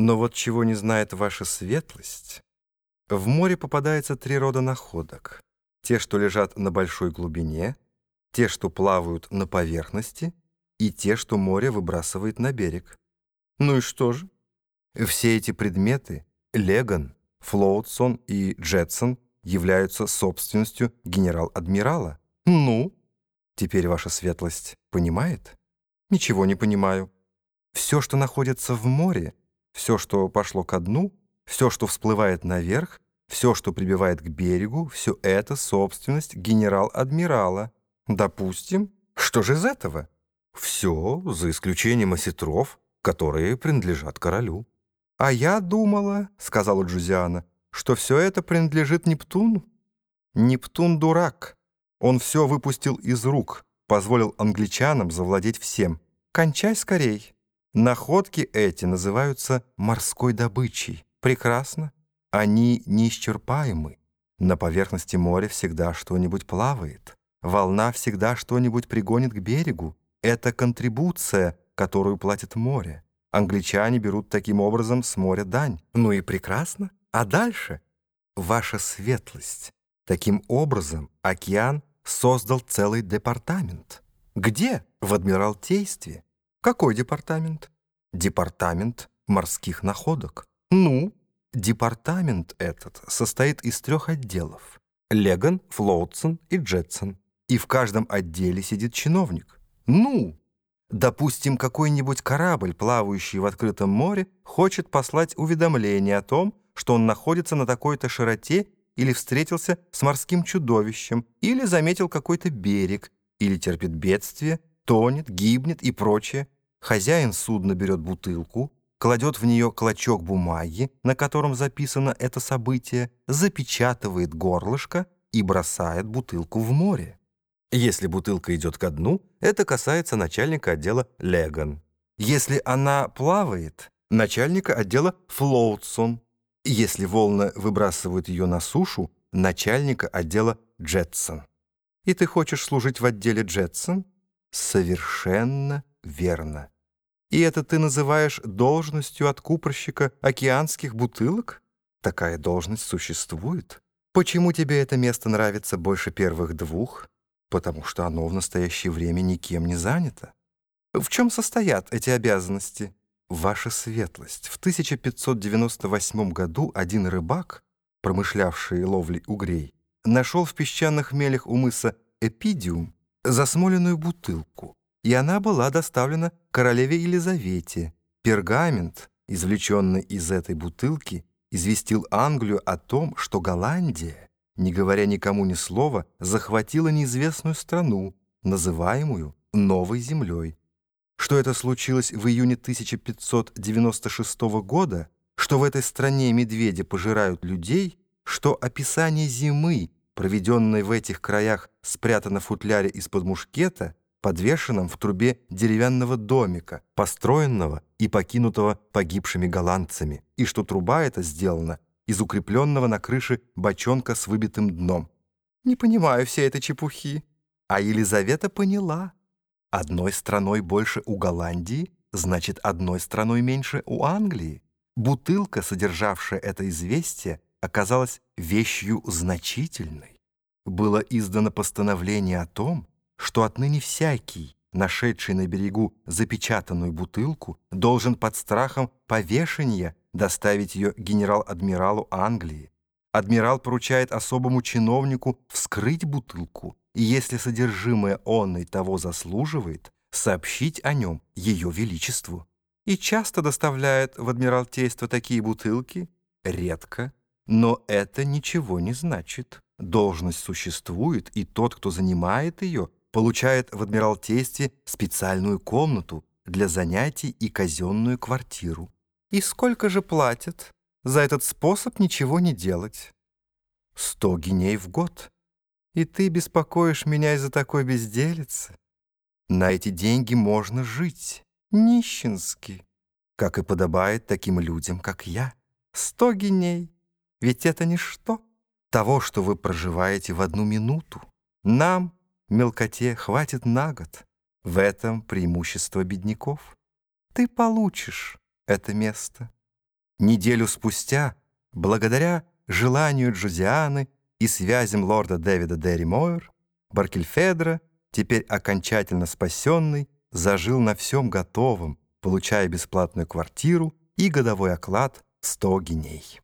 Но вот чего не знает ваша светлость, в море попадается три рода находок. Те, что лежат на большой глубине, те, что плавают на поверхности, и те, что море выбрасывает на берег. Ну и что же? Все эти предметы — Леган, Флоутсон и Джетсон — являются собственностью генерал-адмирала. Ну? Теперь ваша светлость понимает? Ничего не понимаю. Все, что находится в море, все, что пошло ко дну, все, что всплывает наверх, все, что прибивает к берегу, все это собственность генерал-адмирала. Допустим, что же из этого? Все, за исключением осетров, которые принадлежат королю. «А я думала, — сказала Джузиана, — что все это принадлежит Нептуну. Нептун дурак. Он все выпустил из рук, позволил англичанам завладеть всем. Кончай скорей. Находки эти называются морской добычей. Прекрасно. Они неисчерпаемы. На поверхности моря всегда что-нибудь плавает. Волна всегда что-нибудь пригонит к берегу. Это контрибуция, которую платит море. Англичане берут таким образом с моря дань. Ну и прекрасно. А дальше? Ваша светлость. Таким образом, океан создал целый департамент. Где? В Адмиралтействе. Какой департамент? Департамент морских находок. Ну, департамент этот состоит из трех отделов. Леган, Флоутсон и Джетсон. И в каждом отделе сидит чиновник. Ну, допустим, какой-нибудь корабль, плавающий в открытом море, хочет послать уведомление о том, что он находится на такой-то широте или встретился с морским чудовищем, или заметил какой-то берег, или терпит бедствие, тонет, гибнет и прочее. Хозяин судна берет бутылку, кладет в нее клочок бумаги, на котором записано это событие, запечатывает горлышко и бросает бутылку в море. Если бутылка идет ко дну, это касается начальника отдела Леган. Если она плавает, начальника отдела Флоутсон. Если волны выбрасывают ее на сушу, начальника отдела Джетсон. И ты хочешь служить в отделе Джетсон? Совершенно верно. И это ты называешь должностью откупорщика океанских бутылок? Такая должность существует. Почему тебе это место нравится больше первых двух? Потому что оно в настоящее время никем не занято. В чем состоят эти обязанности? Ваша светлость, в 1598 году один рыбак, промышлявший ловлей угрей, нашел в песчаных мелях у мыса Эпидиум засмоленную бутылку, и она была доставлена королеве Елизавете. Пергамент, извлеченный из этой бутылки, известил Англию о том, что Голландия, не говоря никому ни слова, захватила неизвестную страну, называемую Новой Землей что это случилось в июне 1596 года, что в этой стране медведи пожирают людей, что описание зимы, проведенной в этих краях, спрятано в футляре из-под мушкета, подвешенном в трубе деревянного домика, построенного и покинутого погибшими голландцами, и что труба эта сделана из укрепленного на крыше бочонка с выбитым дном. Не понимаю все этой чепухи. А Елизавета поняла. Одной страной больше у Голландии, значит, одной страной меньше у Англии. Бутылка, содержавшая это известие, оказалась вещью значительной. Было издано постановление о том, что отныне всякий, нашедший на берегу запечатанную бутылку, должен под страхом повешения доставить ее генерал-адмиралу Англии. Адмирал поручает особому чиновнику вскрыть бутылку и если содержимое онной того заслуживает, сообщить о нем Ее Величеству. И часто доставляет в Адмиралтейство такие бутылки? Редко. Но это ничего не значит. Должность существует, и тот, кто занимает ее, получает в Адмиралтействе специальную комнату для занятий и казенную квартиру. И сколько же платят за этот способ ничего не делать? Сто геней в год. И ты беспокоишь меня из-за такой безделицы? На эти деньги можно жить, нищенски, как и подобает таким людям, как я. Сто геней, ведь это ничто. Того, что вы проживаете в одну минуту. Нам, мелкоте, хватит на год. В этом преимущество бедняков. Ты получишь это место. Неделю спустя, благодаря желанию Джузианы и связям лорда Дэвида Дерри Мойер, Баркельфедро, теперь окончательно спасенный, зажил на всем готовом, получая бесплатную квартиру и годовой оклад в 100 геней.